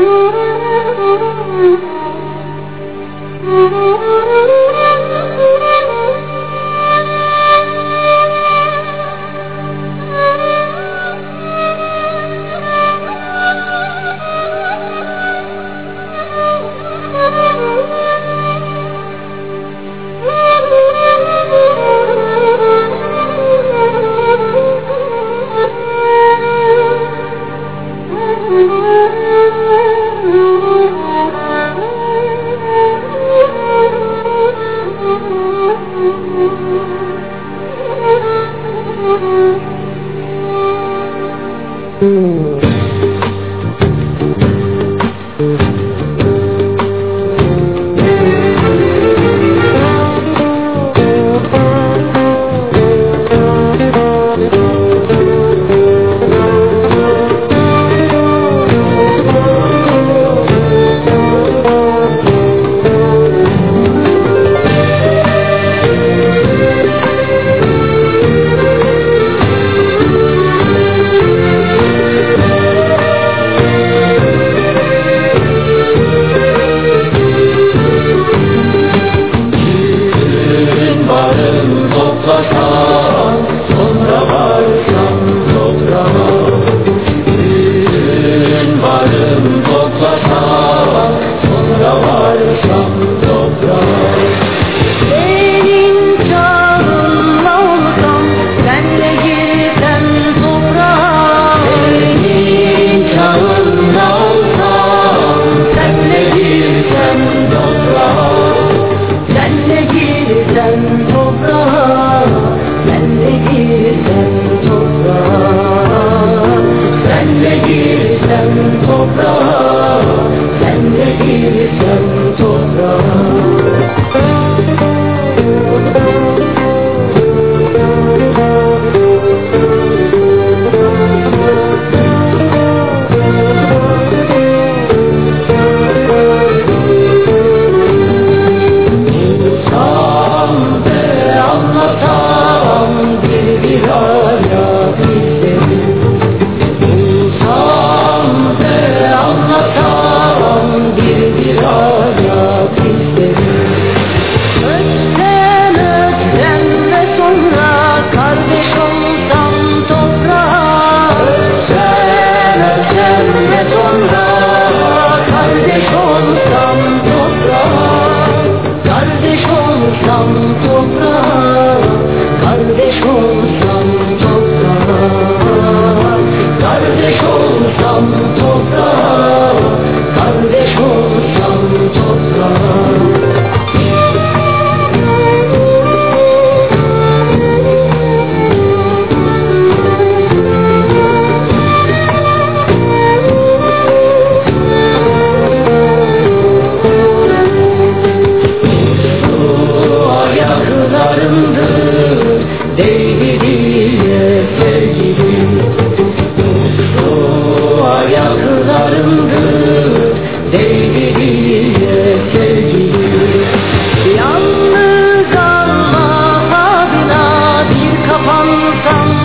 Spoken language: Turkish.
Ooh. Ooh. Onda varsa yollarımdı Sevgiliye sevgili Yalnız Allah adına bir kapansam